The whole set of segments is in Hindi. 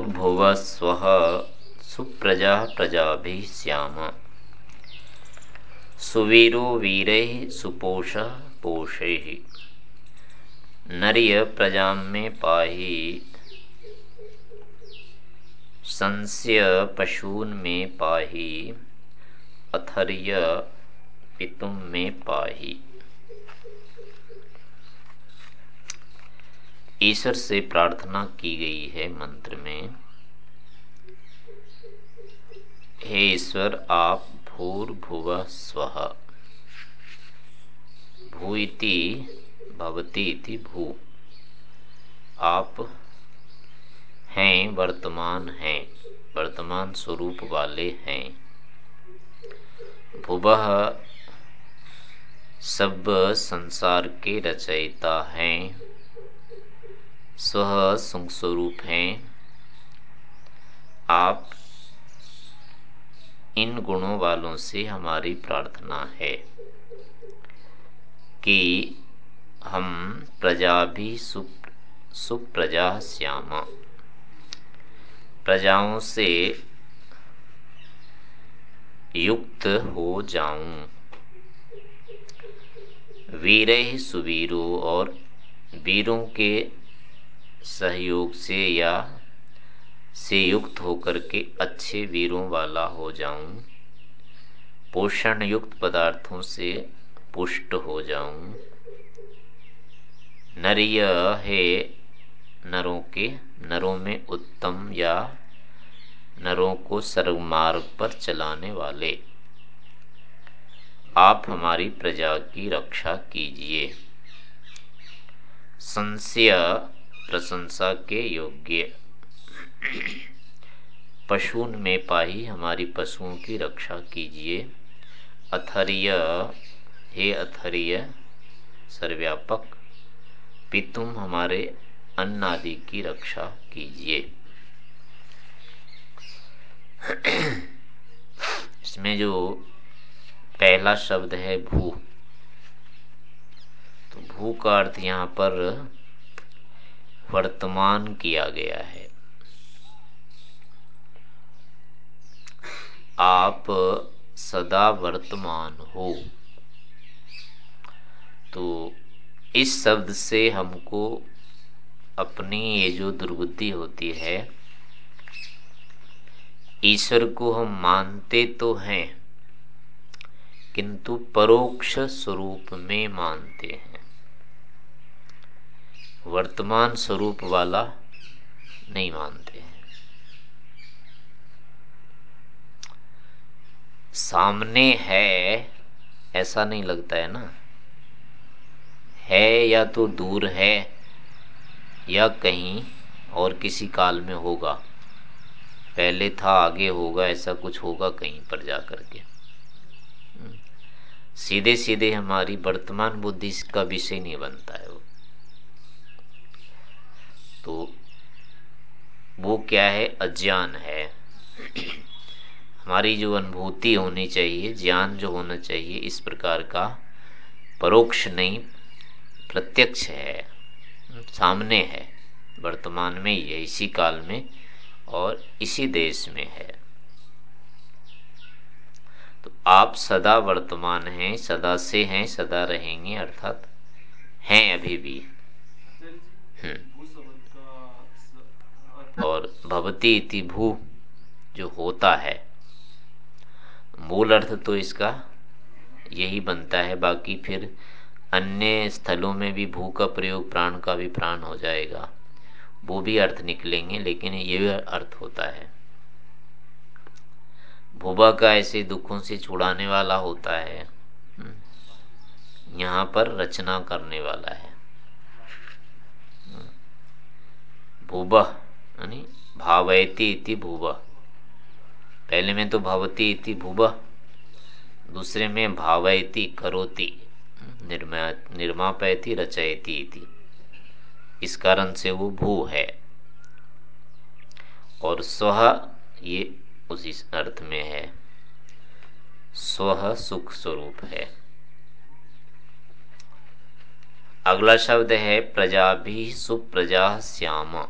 भूर्भुव स्व सुप्रजा प्रजा श्याम। सुवीरो वीर, सुपोष पोषे। नरिय प्रजा में पाही। संस्य पशून में पाही। अथर्य पितुम में पाही। ईश्वर से प्रार्थना की गई है मंत्र में। हे ईश्वर, आप भूर्भुव स्व। भूति भवती भू। आप हैं, वर्तमान हैं, वर्तमान स्वरूप वाले हैं। भुव सब संसार के रचयिता हैं। स्व स्वरूप हैं। आप इन गुणों वालों से हमारी प्रार्थना है कि हम प्रजा भी सुप, सुप्रजा श्यामा। प्रजाओं से युक्त हो जाऊँ। वीर सुवीरों और वीरों के सहयोग से या से युक्त होकर के अच्छे वीरों वाला हो जाऊँ। पोषण युक्त पदार्थों से पुष्ट हो जाऊँ। नरिय है नरों के, नरों में उत्तम या नरों को सर्वमार्ग पर चलाने वाले, आप हमारी प्रजा की रक्षा कीजिए। संशय प्रशंसा के योग्य। पशुन में पाही हमारी पशुओं की रक्षा कीजिए। अथर्य, हे अथर्य सर्व्यापक पितुम हमारे अन्न आदि की रक्षा कीजिए। इसमें जो पहला शब्द है भू। तो भू का अर्थ यहाँ पर वर्तमान किया गया है। आप सदा वर्तमान हो। तो इस शब्द से हमको अपनी ये जो दुर्बुद्धि होती है, ईश्वर को हम मानते तो हैं, किंतु परोक्ष स्वरूप में मानते हैं। वर्तमान स्वरूप वाला नहीं मानते सामने है, ऐसा नहीं लगता है ना? है या तो दूर है, या कहीं और किसी काल में होगा। पहले था, आगे होगा, ऐसा कुछ होगा कहीं पर जा करके। हम्म। सीधे सीधे हमारी वर्तमान बुद्धि का विषय नहीं बनता है वो। तो वो क्या है? अज्ञान है। हमारी जो अनुभूति होनी चाहिए ज्ञान जो होना चाहिए इस प्रकार का परोक्ष नहीं प्रत्यक्ष है सामने है वर्तमान में ही है इसी काल में और इसी देश में है। तो आप सदा वर्तमान हैं सदा से हैं सदा रहेंगे अर्थात हैं अभी भी। हम्म। और भवती इति भू जो होता है। मूल अर्थ तो इसका यही बनता है, बाकी फिर अन्य स्थलों में भी भू का प्रयोग प्राण का भी प्राण हो जाएगा। वो भी अर्थ निकलेंगे, लेकिन ये अर्थ होता है। भूबा का ऐसे दुखों से छुड़ाने वाला होता है। हम्म। यहाँ पर रचना करने वाला है। हम्म। भूबा यानी भावयती इति भूव। पहले में तो भवती इति भूव, दूसरे में भावयती करोती, निर्मा, निर्मापयती, रचयती इति। इस कारण से वो भू है। और स्व ये उसी अर्थ में है। स्व सुख स्वरूप है। अगला शब्द है प्रजा भी सुप्रजा श्याम।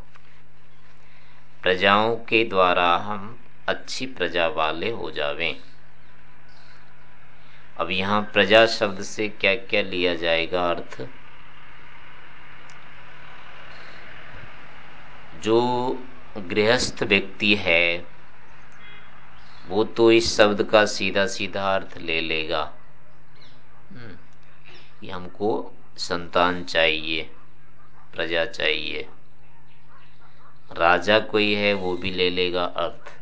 प्रजाओं के द्वारा हम अच्छी प्रजा वाले हो जावें। अब यहाँ प्रजा शब्द से क्या क्या लिया जाएगा अर्थ? जो गृहस्थ व्यक्ति है वो तो इस शब्द का सीधा सीधा अर्थ ले लेगा। हम्म, कि हमको संतान चाहिए प्रजा चाहिए। राजा कोई है, वो भी ले लेगा अर्थ।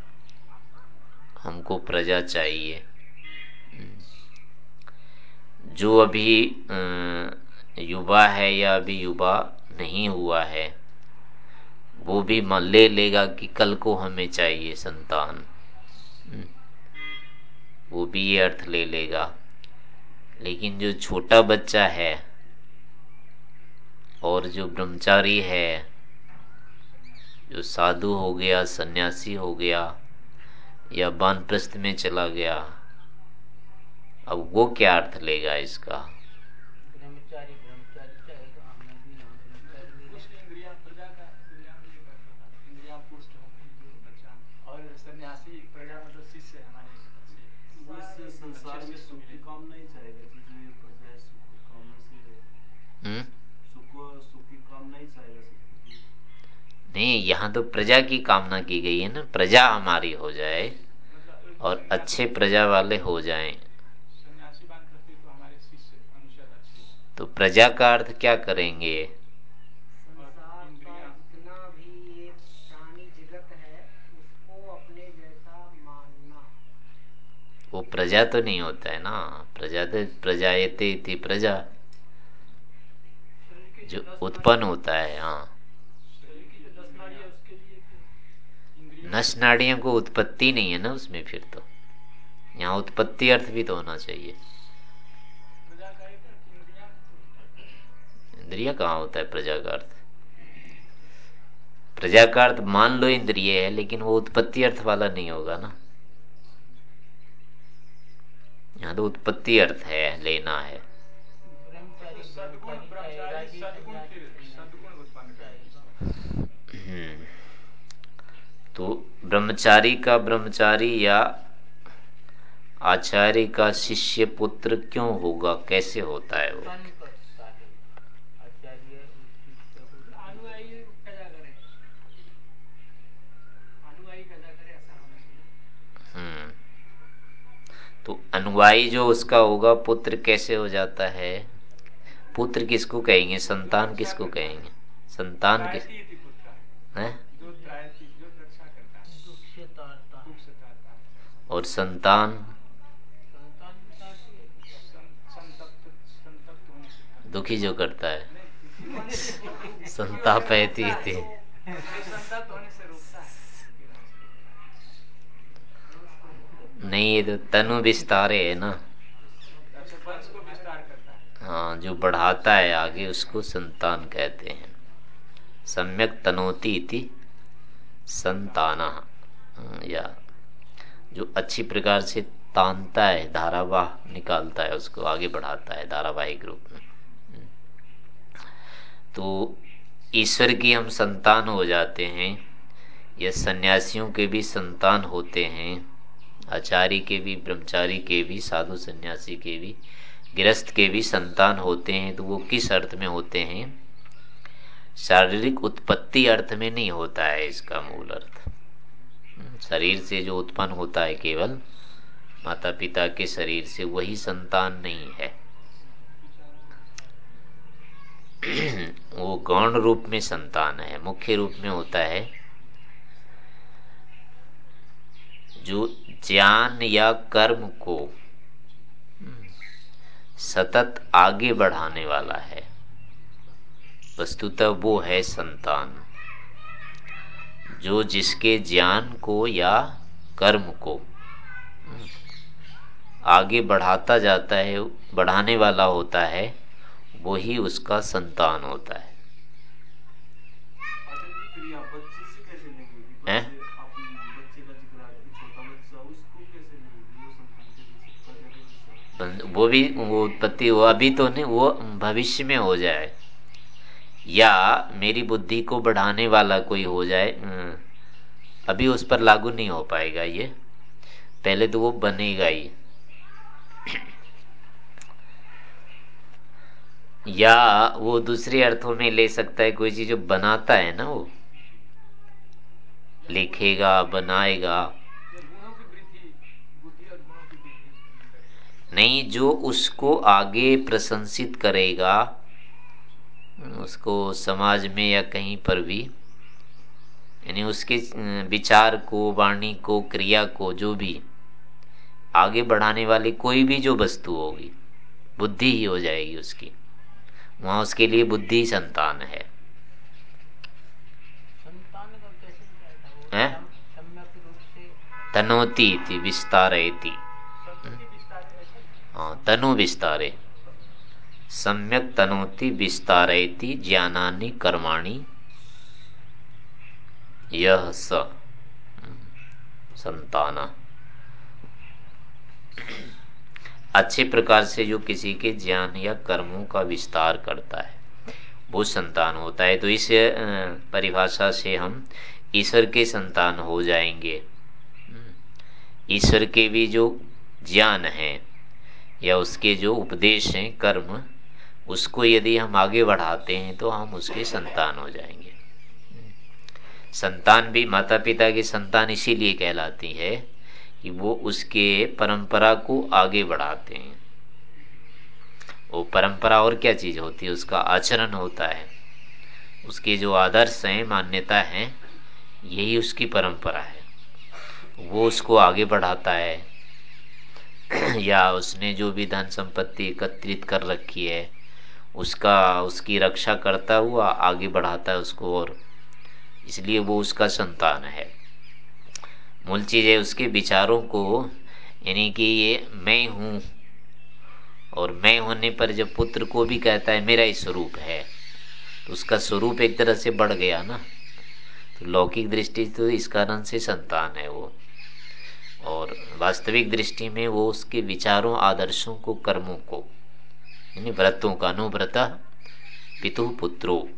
हमको प्रजा चाहिए। जो अभी युवा है या अभी युवा नहीं हुआ है, वो भी ले लेगा कि कल को हमें चाहिए संतान। हम्म। वो भी ये अर्थ ले लेगा। लेकिन जो छोटा बच्चा है और जो ब्रह्मचारी है जो साधु हो गया सन्यासी हो गया या बानप्रस्थ में चला गया अब वो क्या अर्थ लेगा इसका? संसार नहीं यहाँ तो प्रजा की कामना की गई है ना। प्रजा हमारी हो जाए और अच्छे प्रजा वाले हो जाएँ। तो प्रजा का अर्थ क्या करेंगे? वो प्रजा तो नहीं होता है ना। प्रजा तो प्रजायते थी प्रजा। जो उत्पन्न होता है हाँ। नस नाड़ियों को उत्पत्ति नहीं है ना उसमें फिर तो। यहाँ उत्पत्ति अर्थ भी तो होना चाहिए। इंद्रिया कहाँ होता है? प्रजा का अर्थ। प्रजा का अर्थ मान लो इंद्रिय है, लेकिन वो उत्पत्ति अर्थ वाला नहीं होगा ना। यहाँ तो उत्पत्ति अर्थ है, लेना है। ब्रह्मचारी का ब्रह्मचारी या आचार्य का शिष्य पुत्र क्यों होगा? कैसे होता है वो? तो अनुवाई जो उसका होगा पुत्र कैसे हो जाता है? पुत्र किसको कहेंगे? संतान किसको कहेंगे? संतान किस है? और संतान। दुखी जो करता है। संताप थी नहीं, ये तो तनु विस्तार है ना। हाँ जो बढ़ाता है आगे, उसको संतान कहते हैं। सम्यक तनोती इति संताना। या जो अच्छी प्रकार से तानता है, धारावाह निकालता है, उसको आगे बढ़ाता है, धारावाहिक रूप में। तो ईश्वर की हम संतान हो जाते हैं, या सन्यासियों के भी संतान होते हैं, आचार्य के भी, ब्रह्मचारी के भी, साधु सन्यासी के भी, गृहस्थ के भी संतान होते हैं तो वो किस अर्थ में होते हैं? शारीरिक उत्पत्ति अर्थ में नहीं होता है इसका मूल अर्थ। शरीर से जो उत्पन्न होता है केवल माता पिता के शरीर से वही संतान नहीं है। वो गौण रूप में संतान है, मुख्य रूप में होता है। जो ज्ञान या कर्म को सतत आगे बढ़ाने वाला है, वस्तुतः वो है संतान। जो जिसके ज्ञान को या कर्म को आगे बढ़ाता जाता है बढ़ाने वाला होता है वही उसका संतान होता है। हैं? वो भी वो उत्पत्ति हो अभी तो नहीं वो भविष्य में हो जाए। या मेरी बुद्धि को बढ़ाने वाला कोई हो जाए अभी उस पर लागू नहीं हो पाएगा ये। पहले तो वो बनेगा ही। या वो दूसरे अर्थों में ले सकता है, कोई चीज़ जो बनाता है ना वो। लिखेगा, बनाएगा। नहीं, जो उसको आगे प्रशंसित करेगा उसको समाज में या कहीं पर भी यानी उसके विचार को वाणी को क्रिया को जो भी आगे बढ़ाने वाली कोई भी जो वस्तु होगी बुद्धि ही हो जाएगी उसकी। वहाँ उसके लिए बुद्धि संतान है। तनोती विस्तारयती। हाँ तनु विस्तारे। सम्यक तनोति विस्तारयति ज्ञानानि कर्माणि। यह स। संताना। अच्छे प्रकार से जो किसी के ज्ञान या कर्मों का विस्तार करता है, वो संतान होता है। तो इस परिभाषा से हम ईश्वर के संतान हो जाएँगे। ईश्वर के भी जो ज्ञान है या उसके जो उपदेश हैं कर्म उसको यदि हम आगे बढ़ाते हैं तो हम उसके संतान हो जाएँगे। संतान भी माता पिता की संतान इसीलिए कहलाती है कि वो उसके परंपरा को आगे बढ़ाते हैं। वो परंपरा और क्या चीज़ होती है? उसका आचरण होता है। उसके जो आदर्श हैं, मान्यता है, यही उसकी परंपरा है। वो उसको आगे बढ़ाता है। या उसने जो भी धन संपत्ति एकत्रित कर रखी है उसका, उसकी रक्षा करता हुआ आगे बढ़ाता है उसको और इसलिए वो उसका संतान है। मूल चीज़ है उसके विचारों को, यानी कि ये मैं हूँ और मैं होने पर जब पुत्र को भी कहता है, मेरा ही स्वरूप है तो उसका स्वरूप एक तरह से बढ़ गया ना। तो लौकिक दृष्टि तो इस कारण से संतान है वो। और वास्तविक दृष्टि में वो उसके विचारों, आदर्शों को, कर्मों को यानी व्रतों का अनुव्रत पितु पुत्रो।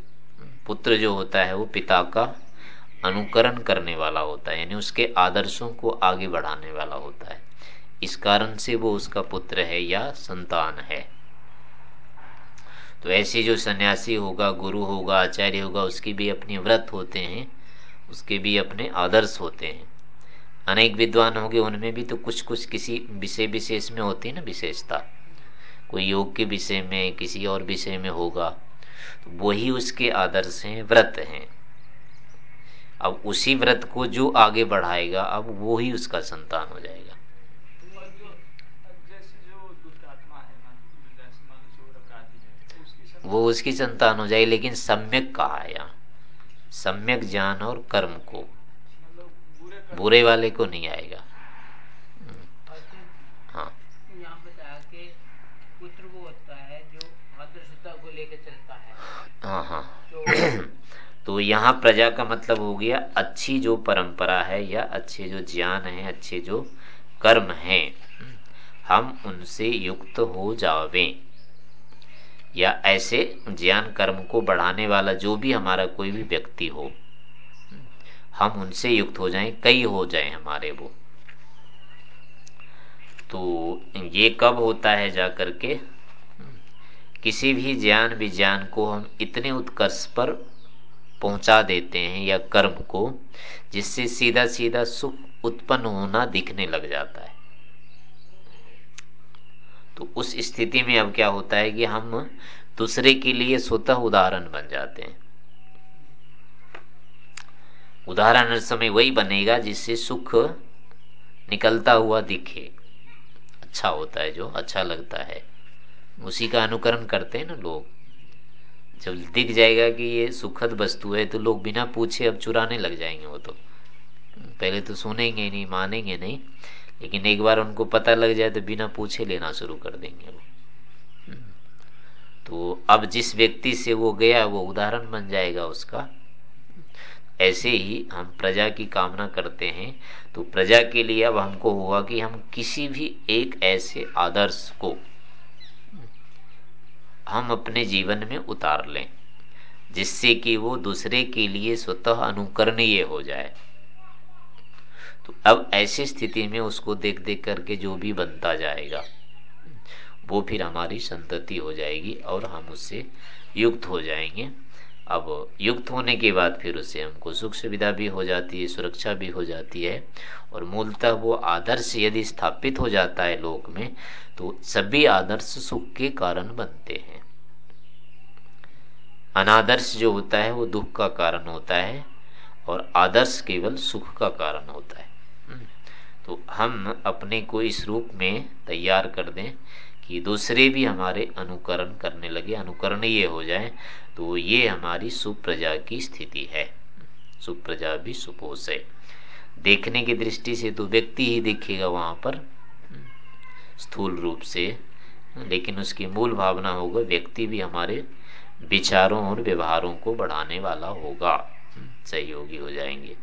पुत्र जो होता है वो पिता का अनुकरण करने वाला होता है, यानी उसके आदर्शों को आगे बढ़ाने वाला होता है। इस कारण से वो उसका पुत्र है या संतान है। तो ऐसे जो सन्यासी होगा, गुरु होगा, आचार्य होगा, उसके भी अपने व्रत होते हैं, उसके भी अपने आदर्श होते हैं। अनेक विद्वान होंगे, उनमें भी तो कुछ कुछ किसी विषय विशेष में होती है ना विशेषता। कोई योग के विषय में, किसी और विषय में होगा तो वही उसके आदर्श हैं, व्रत हैं। अब उसी व्रत को जो आगे बढ़ाएगा, अब वो ही उसका संतान हो जाएगा। वो उसकी संतान हो जाएगी, लेकिन सम्यक कहा यहाँ सम्यक ज्ञान और कर्म को। बुरे वाले को नहीं आएगा हाँ यहाँ बताया कि पुत्र वो होता है जो चलता है। हाँ हाँ। तो, तो यहाँ प्रजा का मतलब हो गया अच्छी जो परंपरा है या अच्छे जो ज्ञान है अच्छे जो कर्म हैं हम उनसे युक्त हो जावे। या ऐसे ज्ञान कर्म को बढ़ाने वाला जो भी हमारा कोई भी व्यक्ति हो हम उनसे युक्त हो जाएँ कई हो जाएँ हमारे वो। तो ये कब होता है जा करके किसी भी ज्ञान विज्ञान को हम इतने उत्कर्ष पर पहुँचा देते हैं या कर्म को, जिससे सीधा सीधा सुख उत्पन्न होना दिखने लग जाता है। तो उस स्थिति में अब क्या होता है कि हम दूसरे के लिए स्वतः उदाहरण बन जाते हैं। उदाहरण हर समय वही बनेगा जिससे सुख निकलता हुआ दिखे। अच्छा होता है जो अच्छा लगता है। उसी का अनुकरण करते हैं ना लोग। जब दिख जाएगा कि ये सुखद वस्तु है तो लोग बिना पूछे अब चुराने लग जाएँगे वो तो। पहले तो सुनेंगे नहीं, मानेंगे नहीं, लेकिन एक बार उनको पता लग जाए तो बिना पूछे लेना शुरू कर देंगे वो। तो अब जिस व्यक्ति से वो गया, वो उदाहरण बन जाएगा उसका। ऐसे ही हम प्रजा की कामना करते हैं। तो प्रजा के लिए अब हमको हुआ कि हम किसी भी एक ऐसे आदर्श को हम अपने जीवन में उतार लें, जिससे कि वो दूसरे के लिए स्वतः अनुकरणीय हो जाए। तो अब ऐसी स्थिति में उसको देख देख करके जो भी बनता जाएगा, वो फिर हमारी संतति हो जाएगी और हम उससे युक्त हो जाएँगे। अब युक्त होने के बाद फिर उससे हमको सुख सुविधा भी हो जाती है, सुरक्षा भी हो जाती है और मूलतः वो आदर्श यदि स्थापित हो जाता है लोक में तो सभी आदर्श सुख के कारण बनते हैं। अनादर्श जो होता है, वो दुख का कारण होता है और आदर्श केवल सुख का कारण होता है। हम्म। तो हम अपने को इस रूप में तैयार कर दें कि दूसरे भी हमारे अनुकरण करने लगे अनुकरण ये हो जाए तो ये हमारी सुप्रजा की स्थिति है। सुप्रजा भी सुपोष है। देखने की दृष्टि से तो व्यक्ति ही दिखेगा वहाँ पर स्थूल रूप से, लेकिन उसकी मूल भावना होगा व्यक्ति भी हमारे विचारों और व्यवहारों को बढ़ाने वाला होगा। सहयोगी हो जाएँगे।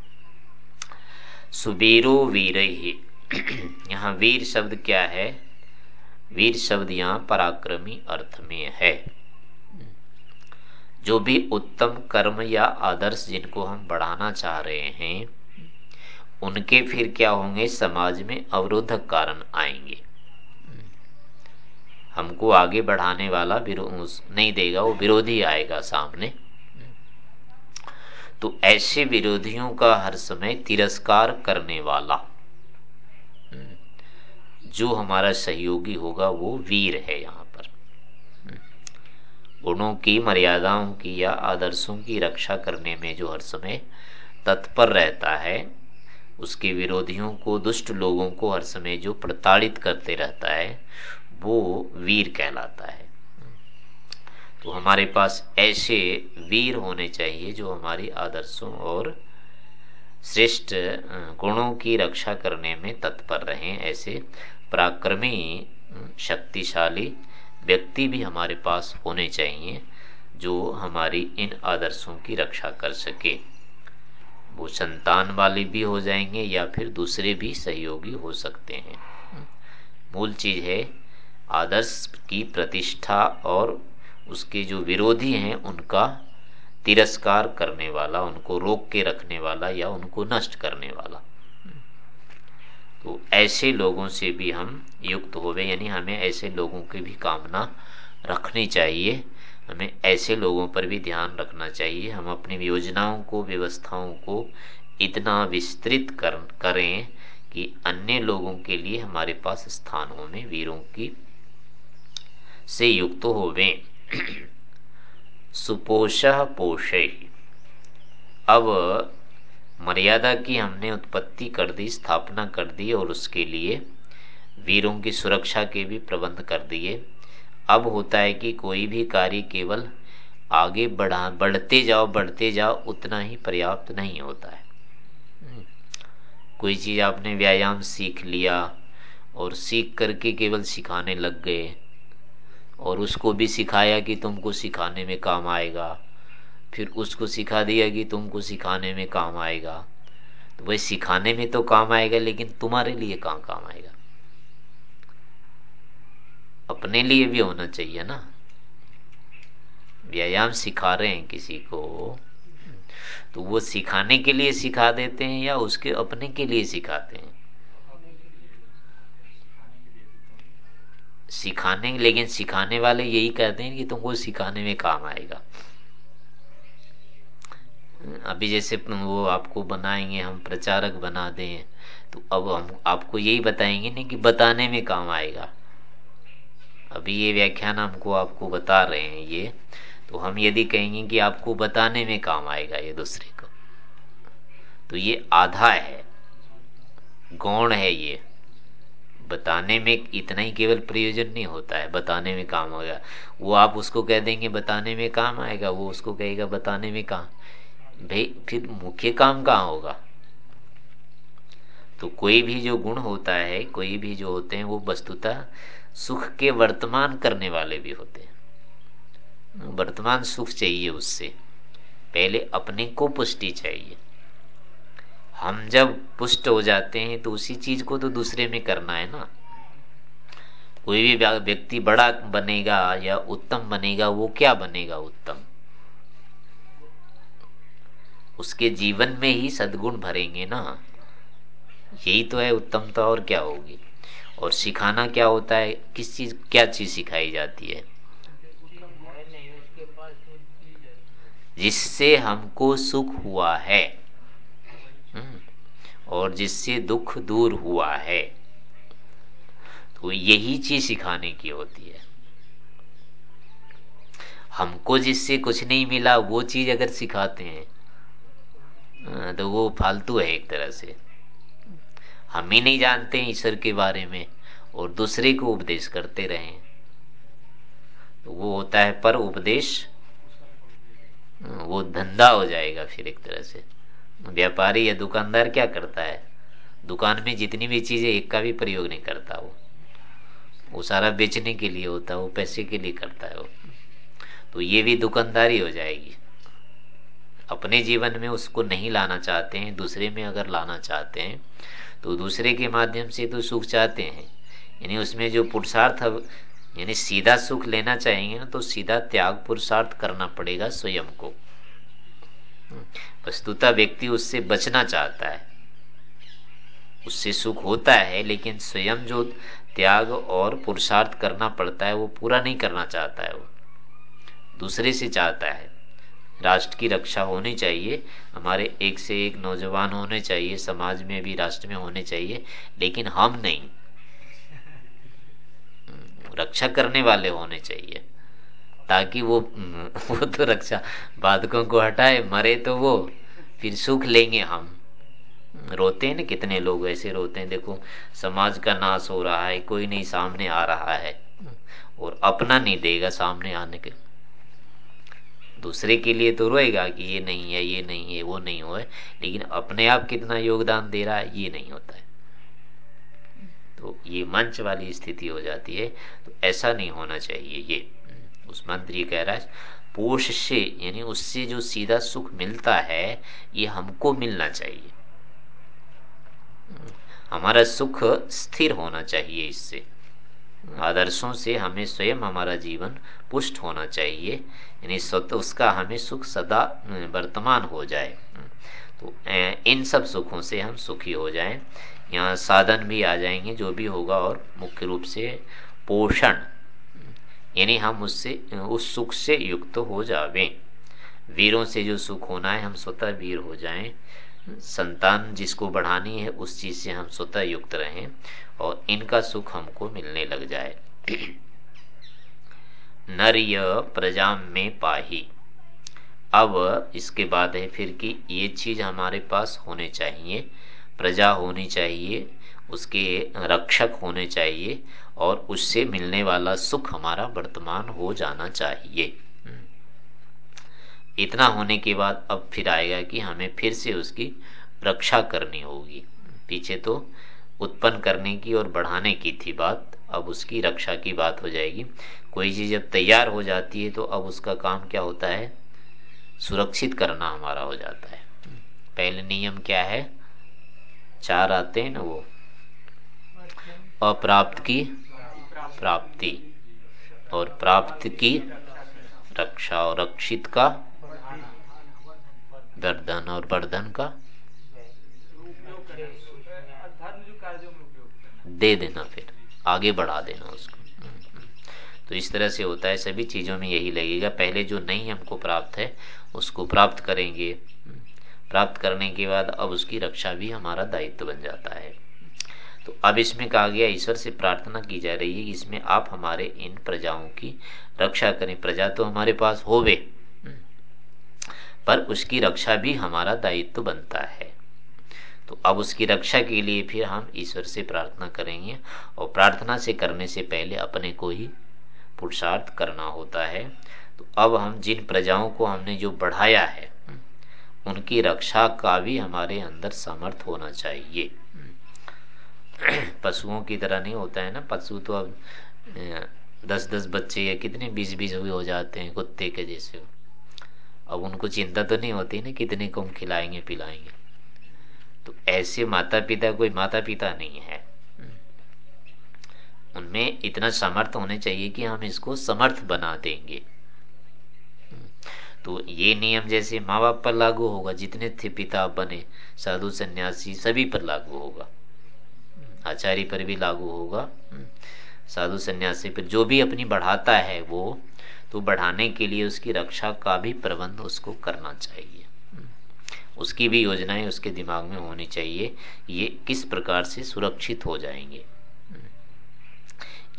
सुबीरो वीर ही यहाँ वीर शब्द क्या है? वीर शब्द यहाँ पराक्रमी अर्थ में है। जो भी उत्तम कर्म या आदर्श जिनको हम बढ़ाना चाह रहे हैं, उनके फिर क्या होंगे? समाज में अवरोधक कारण आएँगे। हमको आगे बढ़ाने वाला नहीं देगा, वो विरोधी आएगा सामने। तो ऐसे विरोधियों का हर समय तिरस्कार करने वाला, जो हमारा सहयोगी होगा, वो वीर है यहाँ पर। गुणों की, मर्यादाओं की या आदर्शों की रक्षा करने में जो हर समय तत्पर रहता है, उसके विरोधियों को, दुष्ट लोगों को हर समय जो प्रताड़ित करते रहता है वो वीर कहलाता है। तो हमारे पास ऐसे वीर होने चाहिए जो हमारी आदर्शों और श्रेष्ठ गुणों की रक्षा करने में तत्पर रहें। ऐसे पराक्रमी शक्तिशाली व्यक्ति भी हमारे पास होने चाहिए जो हमारी इन आदर्शों की रक्षा कर सके। वो संतान वाले भी हो जाएँगे या फिर दूसरे भी सहयोगी हो सकते हैं। मूल चीज़ है आदर्श की प्रतिष्ठा और उसके जो विरोधी हैं, उनका तिरस्कार करने वाला, उनको रोक के रखने वाला या उनको नष्ट करने वाला। तो ऐसे लोगों से भी हम युक्त हो गए यानी हमें ऐसे लोगों की भी कामना रखनी चाहिए। हमें ऐसे लोगों पर भी ध्यान रखना चाहिए। हम अपनी योजनाओं को, व्यवस्थाओं को इतना विस्तृत कर, करें कि अन्य लोगों के लिए हमारे पास स्थानों में, वीरों की से युक्त होवे। सुपोष पोषे। अब मर्यादा की हमने उत्पत्ति कर दी, स्थापना कर दी और उसके लिए वीरों की सुरक्षा के भी प्रबंध कर दिए। अब होता है कि कोई भी कार्य केवल आगे बढ़ा, बढ़ते जाओ बढ़ते जाओ, उतना ही पर्याप्त नहीं होता है। कोई चीज़ आपने व्यायाम सीख लिया और सीख करके केवल सिखाने लग गए और उसको भी सिखाया कि तुमको सिखाने में काम आएगा। फिर उसको सिखा दिया कि तुमको सिखाने में काम आएगा। तो वही सिखाने में तो काम आएगा, लेकिन तुम्हारे लिए कहाँ काम आएगा? अपने लिए भी होना चाहिए ना। व्यायाम सिखा रहे हैं किसी को तो वो सिखाने के लिए सिखा देते हैं या उसके अपने के लिए सिखाते हैं? सिखाने, लेकिन सिखाने वाले यही कहते हैं कि तुमको सिखाने में काम आएगा। अभी जैसे वो आपको बनाएँगे, हम प्रचारक बना दें तो अब हम आपको यही बताएँगे नहीं कि बताने में काम आएगा। अभी ये व्याख्यान हमको आपको बता रहे हैं ये तो हम यदि कहेंगे कि आपको बताने में काम आएगा ये दूसरे को तो ये आधा है, गौण है ये। बताने में इतना ही केवल प्रयोजन नहीं होता है, बताने में काम होगा। वो आप उसको कह देंगे, बताने में काम आएगा, वो उसको कहेगा, बताने में काम। भाई, फिर मुख्य काम कहाँ होगा? तो कोई भी जो गुण होता है, कोई भी जो होते हैं, वो वस्तुतः सुख के वर्तमान करने वाले भी होते हैं। वर्तमान सुख चाहिए उससे। पहले अपने को पुष्टि चाहिए। हम जब पुष्ट हो जाते हैं तो उसी चीज़ को तो दूसरे में करना है ना। कोई भी व्यक्ति बड़ा बनेगा या उत्तम बनेगा, वो क्या बनेगा उत्तम? उसके जीवन में ही सदगुण भरेंगे ना। यही तो है उत्तमता और क्या होगी। और सिखाना क्या होता है? किस चीज़, क्या चीज़ सिखाई जाती है? जिससे हमको सुख हुआ है। और जिससे दुख दूर हुआ है। तो यही चीज़ सिखाने की होती है। हमको जिससे कुछ नहीं मिला, वो चीज़ अगर सिखाते हैं तो वो फालतू है एक तरह से। हम ही नहीं जानते ईश्वर के बारे में और दूसरे को उपदेश करते रहे। तो वो होता है पर उपदेश वो धंधा हो जाएगा फिर एक तरह से। व्यापारी या दुकानदार क्या करता है? दुकान में जितनी भी चीज़ें एक का भी प्रयोग नहीं करता वो। वो सारा बेचने के लिए होता है, वो पैसे के लिए करता है वो। तो ये भी दुकानदारी हो जाएगी। अपने जीवन में उसको नहीं लाना चाहते हैं, दूसरे में अगर लाना चाहते हैं तो दूसरे के माध्यम से तो सुख चाहते हैं। यानी उसमें जो पुरुषार्थ, यानी सीधा सुख लेना चाहेंगे ना तो सीधा त्याग, पुरुषार्थ करना पड़ेगा स्वयं को। वस्तुता व्यक्ति उससे बचना चाहता है। उससे सुख होता है, लेकिन स्वयं जो त्याग और पुरुषार्थ करना पड़ता है, वो पूरा नहीं करना चाहता है वो। दूसरे से चाहता है। राष्ट्र की रक्षा होनी चाहिए। हमारे एक से एक नौजवान होने चाहिए। समाज में भी, राष्ट्र में होने चाहिए। लेकिन हम नहीं। रक्षा करने वाले होने चाहिए। ताकि वो वो तो रक्षा बाधकों को हटाए, मरे तो वो, फिर सुख लेंगे हम। रोते हैं ना कितने लोग, ऐसे रोते हैं, देखो, समाज का नाश हो रहा है, कोई नहीं सामने आ रहा है, और अपना नहीं देगा सामने आने के। दूसरे के लिए तो रोएगा कि ये नहीं है, ये नहीं है, वो नहीं हो, लेकिन अपने आप कितना योगदान दे रहा है, ये नहीं होता है। तो ये मंच वाली स्थिति हो जाती है तो ऐसा नहीं होना चाहिए, ये। उस मंत्री कह रहा है पोष से, यानी उससे जो सीधा सुख मिलता है, ये हमको मिलना चाहिए। हमारा सुख स्थिर होना चाहिए इससे। आदर्शों से हमें स्वयं हमारा जीवन पुष्ट होना चाहिए, यानी उसका हमें सुख सदा वर्तमान हो जाए। तो इन सब सुखों से हम सुखी हो जाएँ। यहाँ साधन भी आ जाएँगे, जो भी होगा और मुख्य रूप से पोषण। यानी हम उससे, उस सुख से युक्त हो जावे। वीरों से जो सुख होना है, हम स्वतः वीर हो जाएँ। संतान जिसको बढ़ानी है, उस चीज़ से हम स्वतः युक्त रहें और इनका सुख हमको मिलने लग जाए। नर्य प्रजा में पाही। अब इसके बाद है फिर कि ये चीज़ हमारे पास होने चाहिए, प्रजा होनी चाहिए उसके रक्षक होने चाहिए और उससे मिलने वाला सुख हमारा वर्तमान हो जाना चाहिए। इतना होने के बाद अब फिर आएगा कि हमें फिर से उसकी रक्षा करनी होगी। पीछे तो उत्पन्न करने की और बढ़ाने की थी बात, अब उसकी रक्षा की बात हो जाएगी। कोई चीज़ जब तैयार हो जाती है तो अब उसका काम क्या होता है? सुरक्षित करना हमारा हो जाता है। पहले नियम क्या है? चार आते हैं ना वो? अप्राप्त की प्राप्ति और प्राप्त की रक्षा और रक्षित का दर्दन और वर्धन का दे देना फिर, आगे बढ़ा देना उसको। तो इस तरह से होता है, सभी चीज़ों में यही लगेगा। पहले जो नहीं हमको प्राप्त है, उसको प्राप्त करेंगे। प्राप्त करने के बाद अब उसकी रक्षा भी हमारा दायित्व बन जाता है। तो अब इसमें कहा गया, ईश्वर से प्रार्थना की जा रही है इसमें आप हमारे इन प्रजाओं की रक्षा करें। प्रजा तो हमारे पास होवे पर उसकी रक्षा भी हमारा दायित्व बनता है। तो अब उसकी रक्षा के लिए फिर हम ईश्वर से प्रार्थना करेंगे और प्रार्थना से करने से पहले अपने को ही पुरुषार्थ करना होता है। तो अब हम जिन प्रजाओं को हमने जो बढ़ाया है उनकी रक्षा का भी हमारे अंदर समर्थ होना चाहिए। पशुओं की तरह नहीं होता है ना? पशु तो अब दस दस बच्चे या कितने बीस बीस भी हो जाते हैं कुत्ते के जैसे। अब उनको चिंता तो नहीं होती ना कितने को हम खिलाएँगे, पिलाएँगे। तो ऐसे माता पिता कोई माता पिता नहीं है। उनमें इतना समर्थ होने चाहिए कि हम इसको समर्थ बना देंगे। तो ये नियम जैसे माँ बाप पर लागू होगा, जितने थे पिता बने, साधु, सन्यासी, सभी पर लागू होगा। आचार्य पर भी लागू होगा हम्म। साधु सन्यासी पर जो भी अपनी बढ़ाता है वो तो बढ़ाने के लिए उसकी रक्षा का भी प्रबंध उसको करना चाहिए हम्म। उसकी भी योजनाएँ उसके दिमाग में होनी चाहिए ये किस प्रकार से सुरक्षित हो जाएँगे हम्म।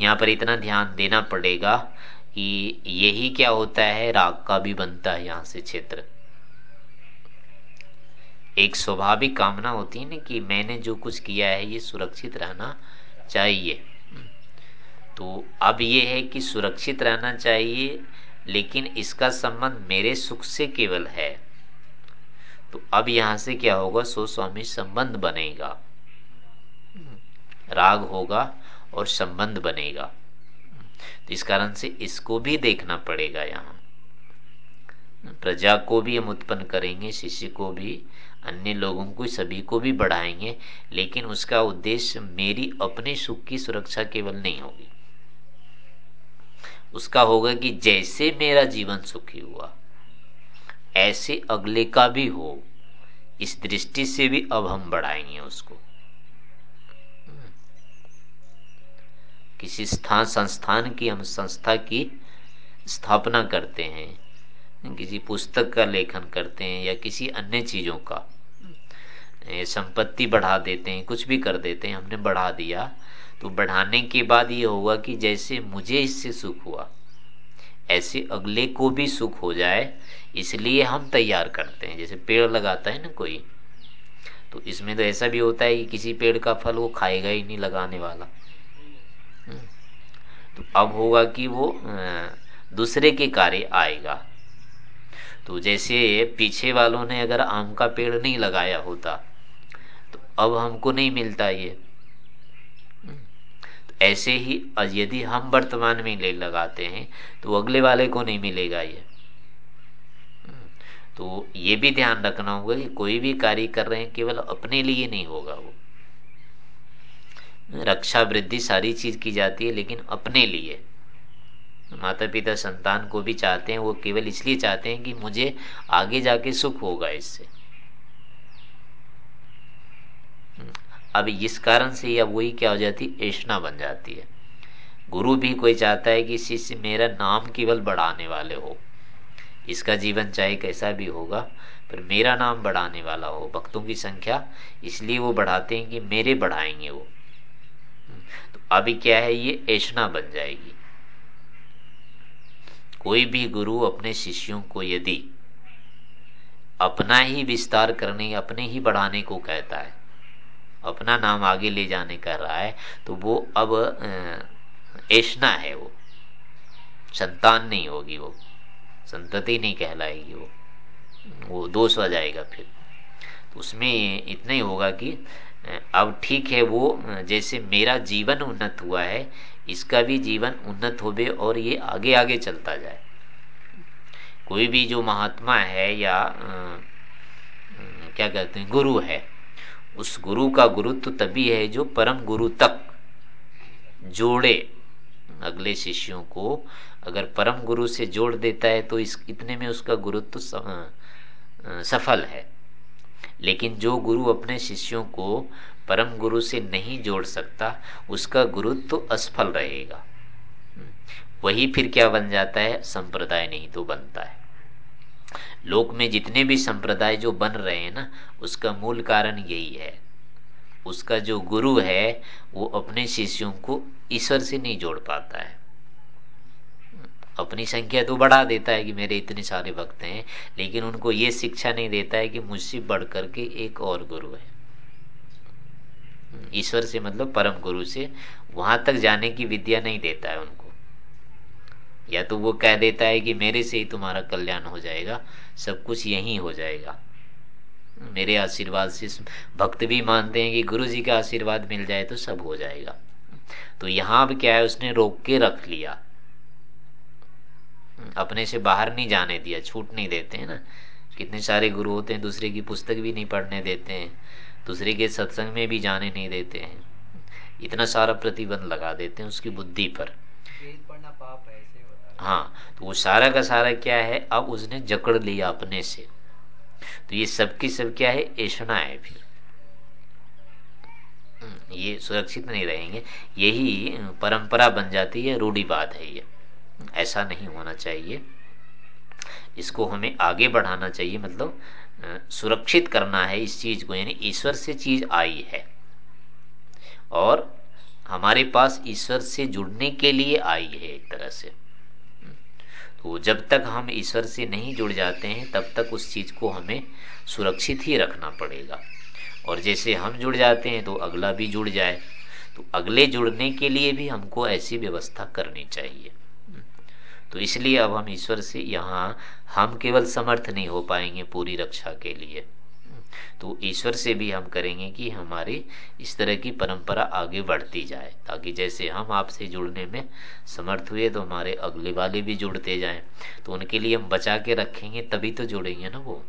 यहाँ पर इतना ध्यान देना पड़ेगा कि यही क्या होता है, राग का भी बनता है यहाँ से क्षेत्र एक स्वाभाविक कामना होती है ना कि मैंने जो कुछ किया है, ये सुरक्षित रहना चाहिए। तो अब ये है कि सुरक्षित रहना चाहिए, लेकिन इसका संबंध मेरे सुख से केवल है। तो अब यहाँ से क्या होगा? सो स्वामी, संबंध बनेगा। राग होगा और संबंध बनेगा। तो इस कारण से इसको भी देखना पड़ेगा यहाँ। प्रजा को भी हम उत्पन्न करेंगे, शिष्य को भी। अन्य लोगों को, सभी को भी बढ़ाएँगे, लेकिन उसका उद्देश्य मेरी अपने सुख की सुरक्षा केवल नहीं होगी। उसका होगा कि जैसे मेरा जीवन सुखी हुआ, ऐसे अगले का भी हो। इस दृष्टि से भी अब हम बढ़ाएँगे उसको। किसी स्थान, संस्थान की हम संस्था की स्थापना करते हैं। किसी पुस्तक का लेखन करते हैं या किसी अन्य चीज़ों का। संपत्ति बढ़ा देते हैं, कुछ भी कर देते हैं, हमने बढ़ा दिया। तो बढ़ाने के बाद ये होगा कि जैसे मुझे इससे सुख हुआ, ऐसे अगले को भी सुख हो जाए, इसलिए हम तैयार करते हैं। जैसे पेड़ लगाता है ना कोई तो इसमें तो ऐसा भी होता है कि किसी पेड़ का फल वो खाएगा ही नहीं लगाने वाला। हम्म। तो अब होगा कि वो दूसरे के कार्य आएगा। तो जैसे पीछे वालों ने अगर आम का पेड़ नहीं लगाया होता तो अब हमको नहीं मिलता ये। तो ऐसे ही यदि हम वर्तमान में ले लगाते हैं तो अगले वाले को नहीं मिलेगा ये। तो ये भी ध्यान रखना होगा कि कोई भी कार्य कर रहे हैं, केवल अपने लिए नहीं होगा वो। रक्षा वृद्धि सारी चीज़ की जाती है, लेकिन अपने लिए। माता पिता संतान को भी चाहते हैं, वो केवल इसलिए चाहते हैं कि मुझे आगे जाके सुख होगा इससे। अब इस कारण से या वही क्या हो जाती ऐसा बन जाती है। गुरु भी कोई चाहता है कि शिष्य मेरा नाम केवल बढ़ाने वाले हो। इसका जीवन चाहे कैसा भी होगा, पर मेरा नाम बढ़ाने वाला हो। भक्तों की संख्या इसलिए वो बढ़ाते हैं कि मेरे बढ़ाएँगे वो। तो अभी क्या है? ये ऐसा बन जाएगी। कोई भी गुरु अपने शिष्यों को यदि अपना ही विस्तार करने अपने ही बढ़ाने को कहता है, अपना नाम आगे ले जाने कर रहा है तो वो अब ऐशना है वो। संतान नहीं होगी वो, संतति नहीं कहलाएगी वो। वो दोष आ जाएगा फिर। तो उसमें इतना ही होगा कि अब ठीक है वो, जैसे मेरा जीवन उन्नत हुआ है इसका भी जीवन उन्नत होवे और ये आगे आगे चलता जाए। कोई भी जो महात्मा है या क्या कहते हैं, गुरु है, उस गुरु का गुरुत्व तो तभी है जो परम गुरु तक जोड़े अगले शिष्यों को। अगर परम गुरु से जोड़ देता है तो इस, इतने में उसका गुरुत्व तो सफल है। लेकिन जो गुरु अपने शिष्यों को परम गुरु से नहीं जोड़ सकता, उसका गुरुत्व तो असफल रहेगा। वही फिर क्या बन जाता है? संप्रदाय नहीं तो बनता है। लोक में जितने भी संप्रदाय जो बन रहे हैं ना, उसका मूल कारण यही है। उसका जो गुरु है, वो अपने शिष्यों को ईश्वर से नहीं जोड़ पाता है। अपनी संख्या तो बढ़ा देता है कि मेरे इतने सारे भक्त हैं, लेकिन उनको ये शिक्षा नहीं देता है कि मुझसे बढ़ करके एक और गुरु है। ईश्वर से मतलब परम गुरु से वहाँ तक जाने की विद्या नहीं देता है उनको। या तो वो कह देता है कि मेरे से ही तुम्हारा कल्याण हो जाएगा, सब कुछ यही हो जाएगा। मेरे आशीर्वाद से भक्त भी मानते हैं कि गुरु जी का आशीर्वाद मिल जाए तो सब हो जाएगा। तो यहाँ क्या है, उसने रोक के रख लिया। अपने से बाहर नहीं जाने दिया छूट नहीं देते हैं ना। कितने सारे गुरु होते हैं दूसरे की पुस्तक भी नहीं पढ़ने देते हैं दूसरे के सत्संग में भी जाने नहीं देते हैं। इतना सारा प्रतिबंध लगा देते हैं उसकी बुद्धि पर। हाँ तो वो सारा का सारा क्या है अब उसने जकड़ लिया अपने से। तो ये सबकी सब क्या है ऐसा है फिर। हम्म, ये सुरक्षित नहीं रहेंगे यही परंपरा बन जाती है रूढ़ी बात है ये। ऐसा नहीं होना चाहिए। इसको हमें आगे बढ़ाना चाहिए मतलब सुरक्षित करना है इस चीज़ को, यानी ईश्वर से चीज़ आई है। और हमारे पास ईश्वर से जुड़ने के लिए आई है एक तरह से। तो जब तक हम ईश्वर से नहीं जुड़ जाते हैं, तब तक उस चीज़ को हमें सुरक्षित ही रखना पड़ेगा। और जैसे हम जुड़ जाते हैं तो अगला भी जुड़ जाए। तो अगले जुड़ने के लिए भी हमको ऐसी व्यवस्था करनी चाहिए। तो इसलिए अब हम ईश्वर से यहाँ हम केवल समर्थ नहीं हो पाएँगे पूरी रक्षा के लिए। तो ईश्वर से भी हम करेंगे कि हमारी इस तरह की परंपरा आगे बढ़ती जाए, ताकि जैसे हम आपसे जुड़ने में समर्थ हुए तो हमारे अगले वाले भी जुड़ते जाएँ। तो उनके लिए हम बचा के रखेंगे, तभी तो जुड़ेंगे ना वो।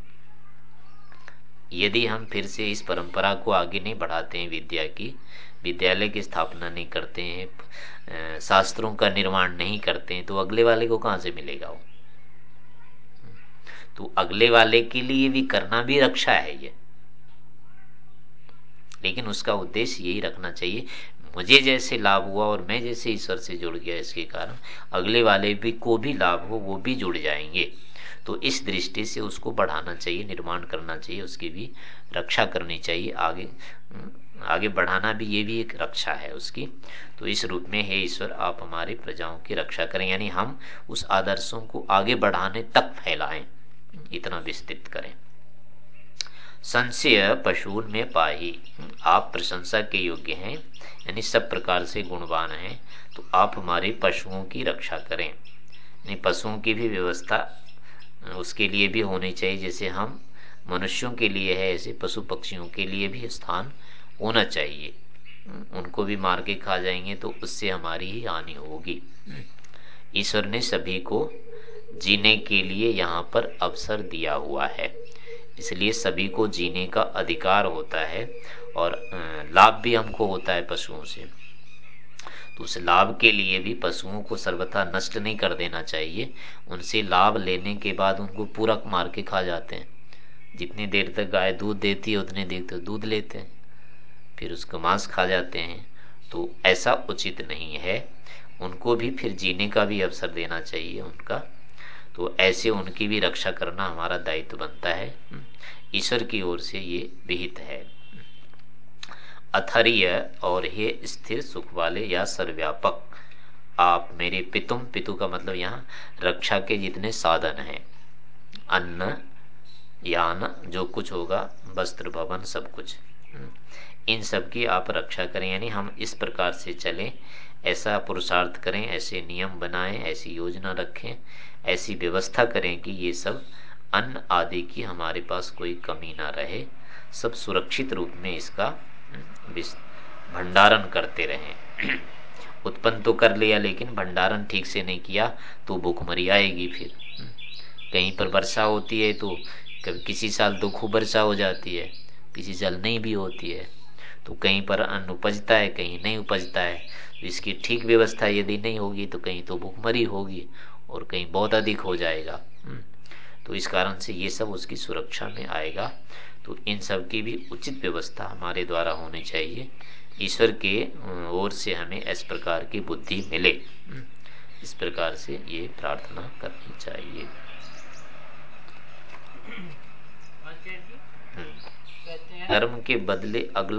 यदि हम फिर से इस परंपरा को आगे नहीं बढ़ाते हैं विद्या की विद्यालय की स्थापना नहीं करते हैं शास्त्रों का निर्माण नहीं करते हैं तो अगले वाले को कहाँ से मिलेगा वो? तो अगले वाले के लिए भी करना भी रक्षा है ये। लेकिन उसका उद्देश्य यही रखना चाहिए, मुझे जैसे लाभ हुआ और मैं जैसे ईश्वर से जुड़ गया इसके कारण, अगले वाले भी को भी लाभ हो, वो भी जुड़ जाएँगे। तो इस दृष्टि से उसको बढ़ाना चाहिए, निर्माण करना चाहिए, उसकी भी रक्षा करनी चाहिए, आगे आगे बढ़ाना भी ये भी एक रक्षा है उसकी। तो इस रूप में हे ईश्वर, आप हमारे प्रजाओं की रक्षा करें, यानी हम उस आदर्शों को आगे बढ़ाने तक फैलाएँ, इतना विस्तृत करें। संशय पशु में पाही। आप प्रशंसा के योग्य हैं, यानी सब प्रकार से गुणवान हैं तो आप हमारे पशुओं की रक्षा करें। यानी पशुओं की भी व्यवस्था उसके लिए भी होनी चाहिए, जैसे हम मनुष्यों के लिए है, ऐसे पशु पक्षियों के लिए भी स्थान होना चाहिए। उनको भी मार के खा जाएँगे तो उससे हमारी ही हानि होगी। ईश्वर ने सभी को जीने के लिए यहाँ पर अवसर दिया हुआ है। इसलिए सभी को जीने का अधिकार होता है और लाभ भी हमको होता है पशुओं से। तो उस लाभ के लिए भी पशुओं को सर्वथा नष्ट नहीं कर देना चाहिए। उनसे लाभ लेने के बाद उनको पूरा मार के खा जाते हैं। जितनी देर तक गाय दूध देती है, उतनी देर तक दूध लेते हैं। फिर उसको मांस खा जाते हैं तो ऐसा उचित नहीं है। उनको भी फिर जीने का भी अवसर देना चाहिए उनका। तो ऐसे उनकी भी रक्षा करना हमारा दायित्व बनता है। ईश्वर की ओर से ये विहित है। अथर्य और हे स्थिर सुख वाले या सर्व्यापक आप मेरे पितुम, पितु का मतलब यहाँ रक्षा के जितने साधन हैं, अन्न, यान, जो कुछ होगा, वस्त्र, भवन, सब कुछ। इन सब की आप रक्षा करें यानी हम इस प्रकार से चलें ऐसा पुरुषार्थ करें ऐसे नियम बनाएँ ऐसी योजना रखें ऐसी व्यवस्था करें कि ये सब अन्न आदि की हमारे पास कोई कमी ना रहे सब सुरक्षित रूप में इसका हम्म, भंडारण करते रहें। उत्पन्न तो कर लिया लेकिन भंडारण ठीक से नहीं किया तो भूखमरी आएगी फिर। हम्म, कहीं पर वर्षा होती है तो कभी किसी साल तो खूब वर्षा हो जाती है। किसी साल नहीं भी होती है तो कहीं पर अन्न उपजता है कहीं नहीं उपजता है तो इसकी ठीक व्यवस्था यदि नहीं होगी तो कहीं तो भूखमरी होगी और कहीं बहुत अधिक हो जाएगा हम्म। तो इस कारण से ये सब उसकी सुरक्षा में आएगा तो इन सब की भी उचित व्यवस्था हमारे द्वारा होनी चाहिए ईश्वर के ओर से हमें इस प्रकार की बुद्धि मिले हम्म। इस प्रकार से ये प्रार्थना करनी चाहिए। धर्म के बदले अगला